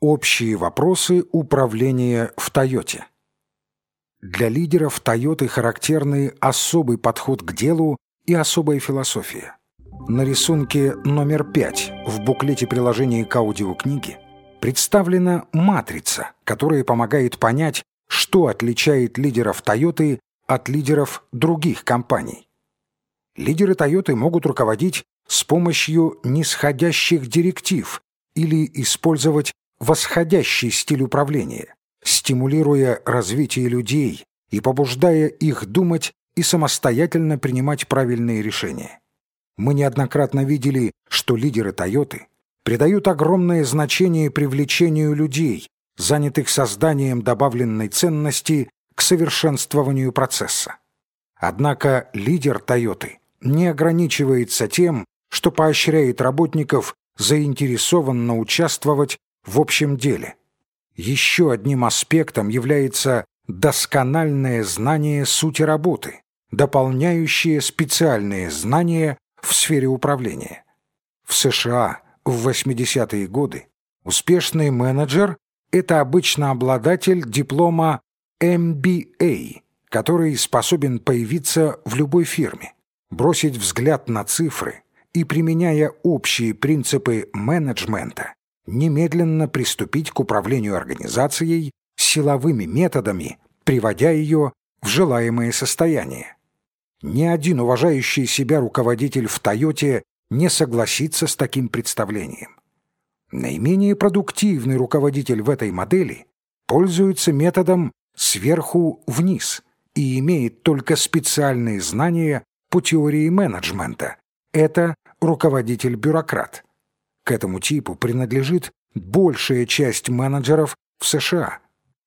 Общие вопросы управления в Тойоте. Для лидеров Тойоты характерны особый подход к делу и особая философия. На рисунке номер 5 в буклете приложения к аудиокниге представлена матрица, которая помогает понять, что отличает лидеров Тойоты от лидеров других компаний. Лидеры Тойоты могут руководить с помощью нисходящих директив или использовать восходящий стиль управления, стимулируя развитие людей и побуждая их думать и самостоятельно принимать правильные решения. Мы неоднократно видели, что лидеры Тойоты придают огромное значение привлечению людей, занятых созданием добавленной ценности к совершенствованию процесса. Однако лидер Тойоты не ограничивается тем, что поощряет работников заинтересованно участвовать в общем деле. Еще одним аспектом является доскональное знание сути работы, дополняющее специальные знания в сфере управления. В США в 80-е годы успешный менеджер – это обычно обладатель диплома MBA, который способен появиться в любой фирме, бросить взгляд на цифры и, применяя общие принципы менеджмента, немедленно приступить к управлению организацией силовыми методами, приводя ее в желаемое состояние. Ни один уважающий себя руководитель в «Тойоте» не согласится с таким представлением. Наименее продуктивный руководитель в этой модели пользуется методом сверху вниз и имеет только специальные знания по теории менеджмента. Это руководитель-бюрократ. К этому типу принадлежит большая часть менеджеров в США.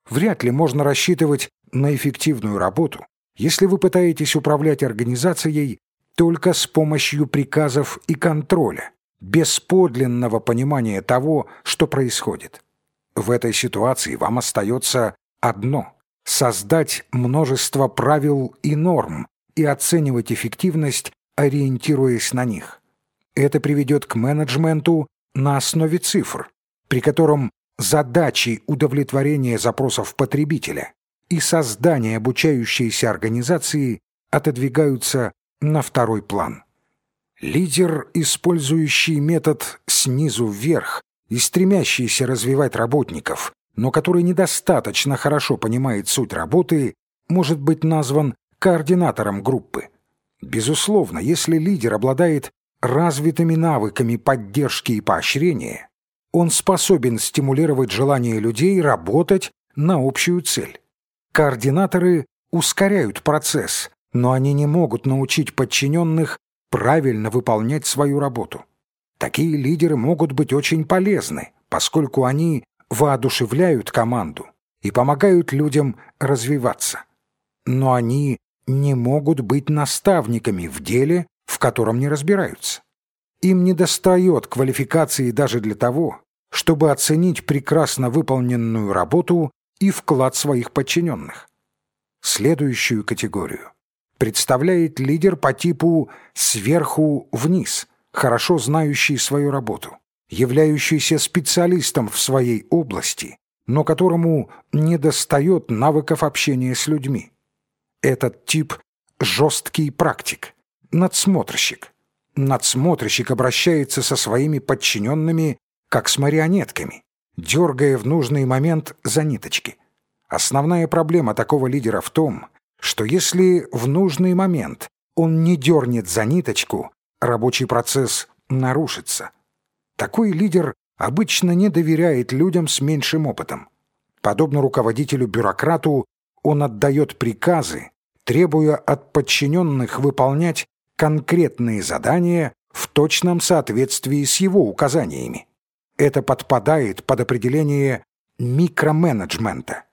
Вряд ли можно рассчитывать на эффективную работу, если вы пытаетесь управлять организацией только с помощью приказов и контроля, без подлинного понимания того, что происходит. В этой ситуации вам остается одно – создать множество правил и норм и оценивать эффективность, ориентируясь на них. Это приведет к менеджменту на основе цифр, при котором задачи удовлетворения запросов потребителя и создания обучающейся организации отодвигаются на второй план. Лидер, использующий метод снизу вверх и стремящийся развивать работников, но который недостаточно хорошо понимает суть работы, может быть назван координатором группы. Безусловно, если лидер обладает развитыми навыками поддержки и поощрения, он способен стимулировать желание людей работать на общую цель. Координаторы ускоряют процесс, но они не могут научить подчиненных правильно выполнять свою работу. Такие лидеры могут быть очень полезны, поскольку они воодушевляют команду и помогают людям развиваться. Но они не могут быть наставниками в деле, котором не разбираются. Им недостает квалификации даже для того, чтобы оценить прекрасно выполненную работу и вклад своих подчиненных. Следующую категорию представляет лидер по типу «сверху вниз», хорошо знающий свою работу, являющийся специалистом в своей области, но которому недостает навыков общения с людьми. Этот тип – жесткий практик, надсмотрщик. Надсмотрщик обращается со своими подчиненными, как с марионетками, дергая в нужный момент за ниточки. Основная проблема такого лидера в том, что если в нужный момент он не дернет за ниточку, рабочий процесс нарушится. Такой лидер обычно не доверяет людям с меньшим опытом. Подобно руководителю-бюрократу, он отдает приказы, требуя от подчиненных выполнять конкретные задания в точном соответствии с его указаниями. Это подпадает под определение микроменеджмента.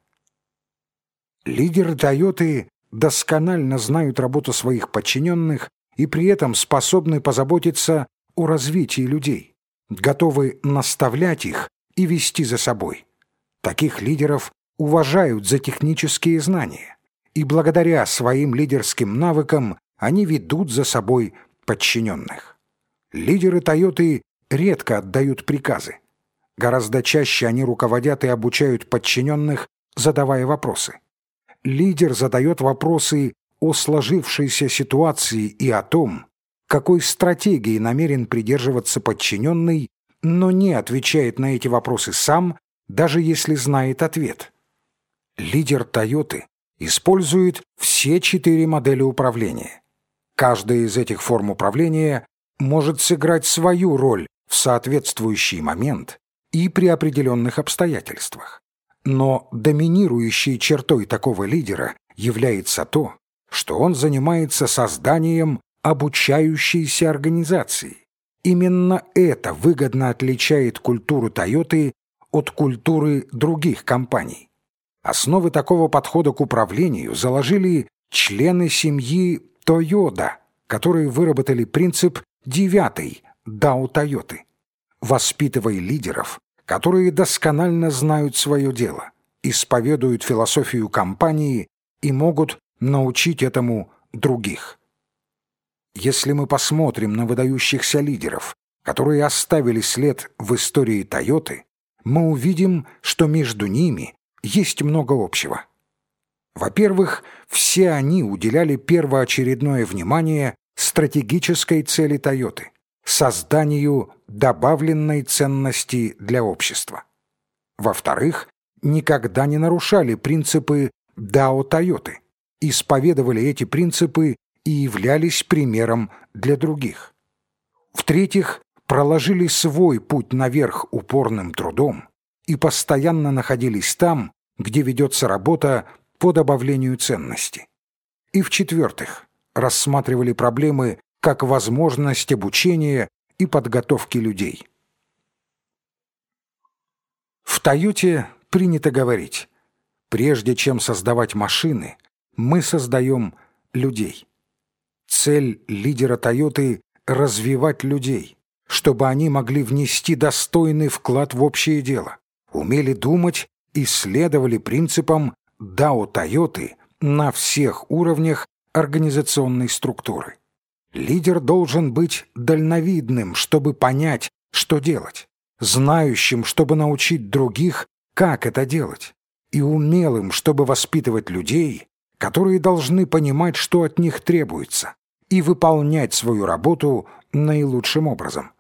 Лидеры «Тойоты» досконально знают работу своих подчиненных и при этом способны позаботиться о развитии людей, готовы наставлять их и вести за собой. Таких лидеров уважают за технические знания, и благодаря своим лидерским навыкам они ведут за собой подчиненных. Лидеры «Тойоты» редко отдают приказы. Гораздо чаще они руководят и обучают подчиненных, задавая вопросы. Лидер задает вопросы о сложившейся ситуации и о том, какой стратегии намерен придерживаться подчиненный, но не отвечает на эти вопросы сам, даже если знает ответ. Лидер Тойоты использует все четыре модели управления. Каждая из этих форм управления может сыграть свою роль в соответствующий момент и при определенных обстоятельствах. Но доминирующей чертой такого лидера является то, что он занимается созданием обучающейся организации. Именно это выгодно отличает культуру Тойоты от культуры других компаний. Основы такого подхода к управлению заложили члены семьи Тойода, которые выработали принцип девятый Дао Тойоты. Воспитывая лидеров, которые досконально знают свое дело, исповедуют философию компании и могут научить этому других. Если мы посмотрим на выдающихся лидеров, которые оставили след в истории Тойоты, мы увидим, что между ними есть много общего. Во-первых, все они уделяли первоочередное внимание стратегической цели Тойоты – созданию добавленной ценности для общества. Во-вторых, никогда не нарушали принципы Дао Тойоты, исповедовали эти принципы и являлись примером для других. В-третьих, проложили свой путь наверх упорным трудом и постоянно находились там, где ведется работа по добавлению ценности. И в-четвертых, рассматривали проблемы как возможность обучения и подготовки людей. В «Тойоте» принято говорить, прежде чем создавать машины, мы создаем людей. Цель лидера «Тойоты» — развивать людей, чтобы они могли внести достойный вклад в общее дело, умели думать и следовали принципам Дао Тойоты на всех уровнях организационной структуры. Лидер должен быть дальновидным, чтобы понять, что делать, знающим, чтобы научить других, как это делать, и умелым, чтобы воспитывать людей, которые должны понимать, что от них требуется, и выполнять свою работу наилучшим образом.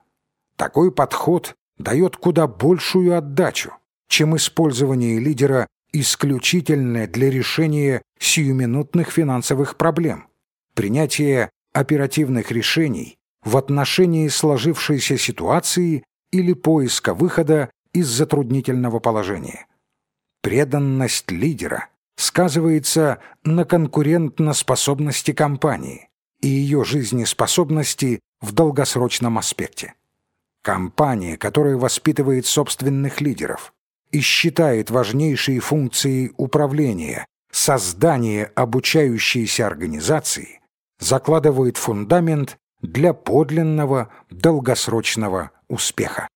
Такой подход дает куда большую отдачу, чем использование лидера исключительно для решения сиюминутных финансовых проблем, принятие оперативных решений в отношении сложившейся ситуации или поиска выхода из затруднительного положения. Преданность лидера сказывается на конкурентноспособности компании и ее жизнеспособности в долгосрочном аспекте. Компания, которая воспитывает собственных лидеров и считает важнейшие функции управления создание обучающейся организации, закладывает фундамент для подлинного долгосрочного успеха.